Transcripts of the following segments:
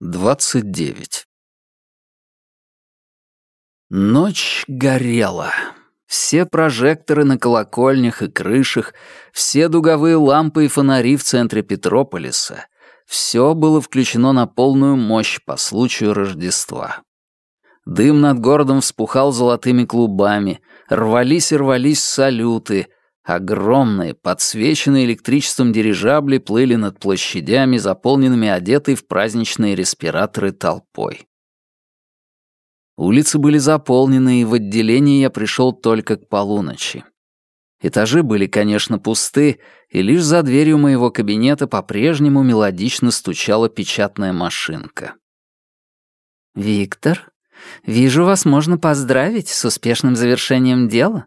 29. Ночь горела. Все прожекторы на колокольнях и крышах, все дуговые лампы и фонари в центре Петрополиса — все было включено на полную мощь по случаю Рождества. Дым над городом вспухал золотыми клубами, рвались и рвались салюты — Огромные, подсвеченные электричеством дирижабли плыли над площадями, заполненными одетой в праздничные респираторы толпой. Улицы были заполнены, и в отделение я пришел только к полуночи. Этажи были, конечно, пусты, и лишь за дверью моего кабинета по-прежнему мелодично стучала печатная машинка. «Виктор, вижу, вас можно поздравить с успешным завершением дела»,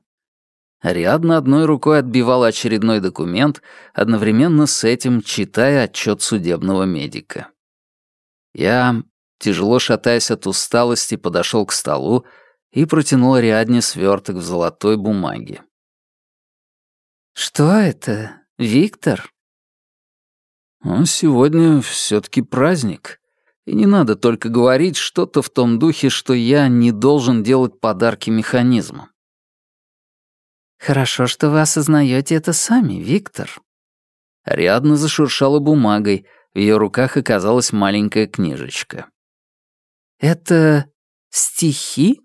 Ариадна одной рукой отбивала очередной документ, одновременно с этим читая отчет судебного медика. Я, тяжело шатаясь от усталости, подошел к столу и протянул Ариадне сверток в золотой бумаге. «Что это, Виктор?» «Ну, «Сегодня все-таки праздник, и не надо только говорить что-то в том духе, что я не должен делать подарки механизмам. Хорошо, что вы осознаете это сами, Виктор. Рядно зашуршала бумагой, в ее руках оказалась маленькая книжечка. Это стихи?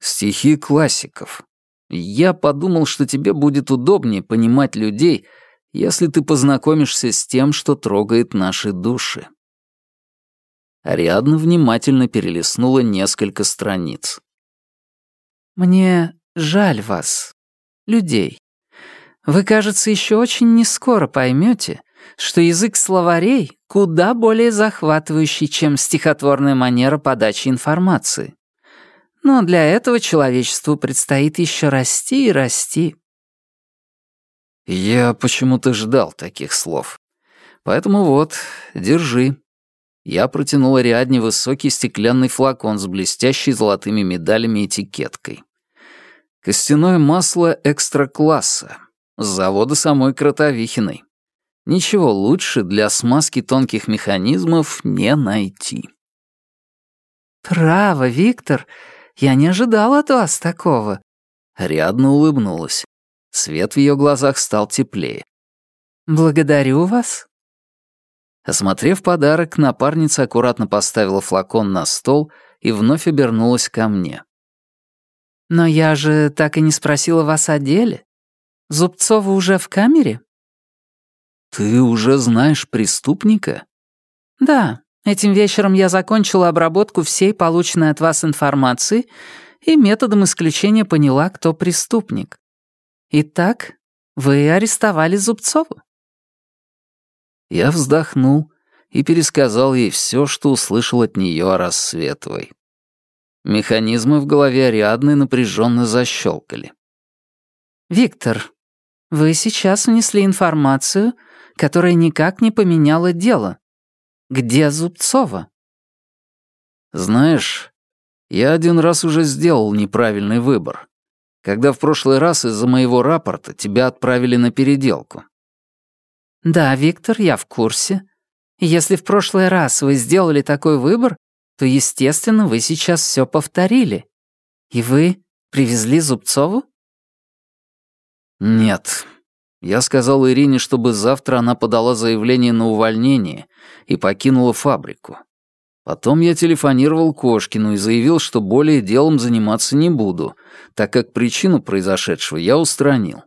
Стихи классиков. Я подумал, что тебе будет удобнее понимать людей, если ты познакомишься с тем, что трогает наши души. Ариадна внимательно перелистнула несколько страниц. «Мне Жаль вас, людей. Вы, кажется, еще очень не скоро поймете, что язык словарей куда более захватывающий, чем стихотворная манера подачи информации. Но для этого человечеству предстоит еще расти и расти. Я почему-то ждал таких слов. Поэтому вот, держи. Я протянул Ариадне высокий стеклянный флакон с блестящей золотыми медалями этикеткой. Костяное масло экстра-класса. С завода самой Кротовихиной. Ничего лучше для смазки тонких механизмов не найти. «Право, Виктор, я не ожидал от вас такого». Рядно улыбнулась. Свет в ее глазах стал теплее. «Благодарю вас». Осмотрев подарок, напарница аккуратно поставила флакон на стол и вновь обернулась ко мне. Но я же так и не спросила вас о деле. Зубцова уже в камере? Ты уже знаешь преступника? Да. Этим вечером я закончила обработку всей полученной от вас информации и методом исключения поняла, кто преступник. Итак, вы арестовали Зубцову? Я вздохнул и пересказал ей все, что услышал от нее о Рассветовой. Механизмы в голове Ариадны напряженно защелкали. «Виктор, вы сейчас внесли информацию, которая никак не поменяла дело. Где Зубцова?» «Знаешь, я один раз уже сделал неправильный выбор, когда в прошлый раз из-за моего рапорта тебя отправили на переделку». «Да, Виктор, я в курсе. Если в прошлый раз вы сделали такой выбор, то, естественно, вы сейчас все повторили. И вы привезли Зубцову? Нет. Я сказал Ирине, чтобы завтра она подала заявление на увольнение и покинула фабрику. Потом я телефонировал Кошкину и заявил, что более делом заниматься не буду, так как причину произошедшего я устранил.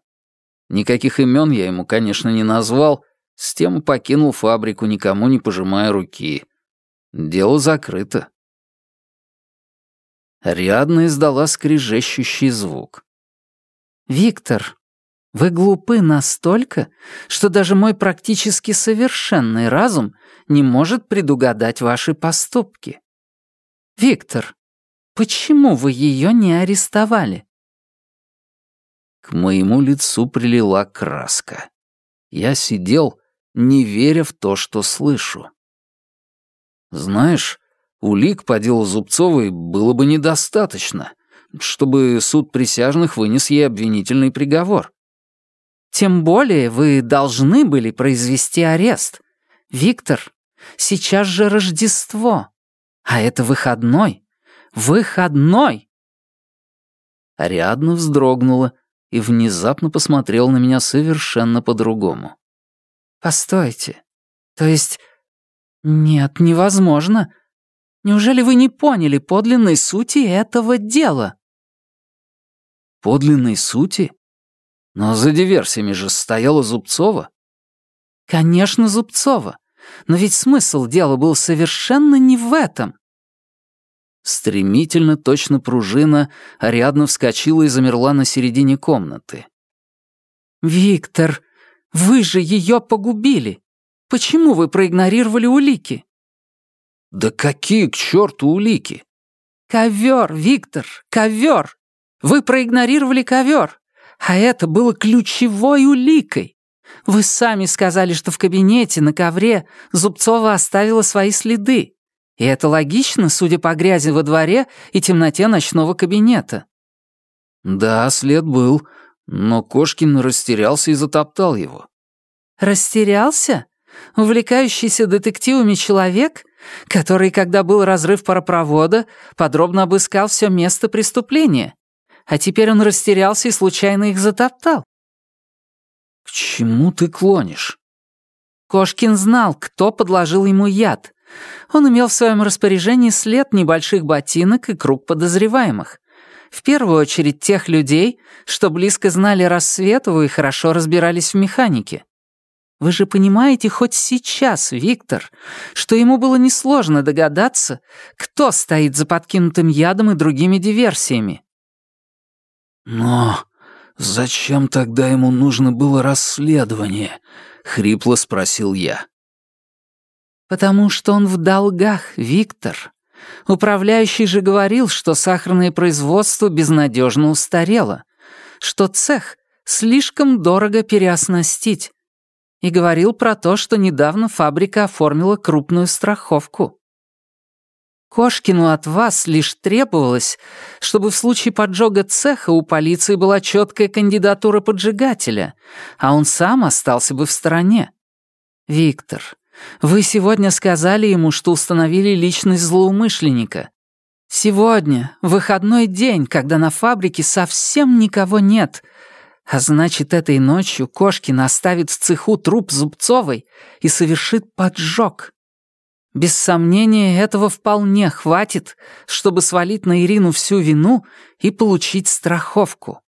Никаких имен я ему, конечно, не назвал, с тем покинул фабрику, никому не пожимая руки. Дело закрыто. Рядно издала скрежещущий звук. «Виктор, вы глупы настолько, что даже мой практически совершенный разум не может предугадать ваши поступки. Виктор, почему вы ее не арестовали?» К моему лицу прилила краска. Я сидел, не веря в то, что слышу. Знаешь, улик по делу Зубцовой было бы недостаточно, чтобы суд присяжных вынес ей обвинительный приговор. Тем более вы должны были произвести арест. Виктор, Сейчас же Рождество. А это выходной. Выходной!» Ариадна вздрогнула и внезапно посмотрела на меня совершенно по-другому. «Постойте. То есть... Нет, невозможно. Неужели вы не поняли подлинной сути этого дела?» «Подлинной сути? Но за диверсиями же стояла Зубцова». «Конечно, Зубцова. Но ведь смысл дела был совершенно не в этом. Стремительно, точно пружина, Ариадна вскочила и замерла на середине комнаты. «Виктор, вы же ее погубили! Почему вы проигнорировали улики?» «Да какие к черту улики?» «Ковер, Виктор, ковер! Вы проигнорировали ковер, а это было ключевой уликой. Вы сами сказали, что в кабинете на ковре Зубцова оставила свои следы. И это логично, судя по грязи во дворе и темноте ночного кабинета. Да, след был, но Кошкин растерялся и затоптал его. Растерялся? Увлекающийся детективами человек, который, когда был разрыв паропровода, подробно обыскал все место преступления. А теперь он растерялся и случайно их затоптал. К чему ты клонишь? Кошкин знал, кто подложил ему яд, он имел в своем распоряжении след небольших ботинок и круг подозреваемых. В первую очередь тех людей, что близко знали Рассветову и хорошо разбирались в механике. Вы же понимаете хоть сейчас, Виктор, что ему было несложно догадаться, кто стоит за подкинутым ядом и другими диверсиями. «Но зачем тогда ему нужно было расследование?» — хрипло спросил я. «Потому что он в долгах, Виктор. Управляющий же говорил, что сахарное производство безнадежно устарело, что цех слишком дорого переоснастить. И говорил про то, что недавно фабрика оформила крупную страховку. Кошкину от вас лишь требовалось, чтобы в случае поджога цеха у полиции была четкая кандидатура поджигателя, а он сам остался бы в стороне. Виктор, вы сегодня сказали ему, что установили личность злоумышленника. Сегодня выходной день, когда на фабрике совсем никого нет. А значит, этой ночью Кошкин оставит в цеху труп Зубцовой и совершит поджог. Без сомнения, этого вполне хватит, чтобы свалить на Ирину всю вину и получить страховку.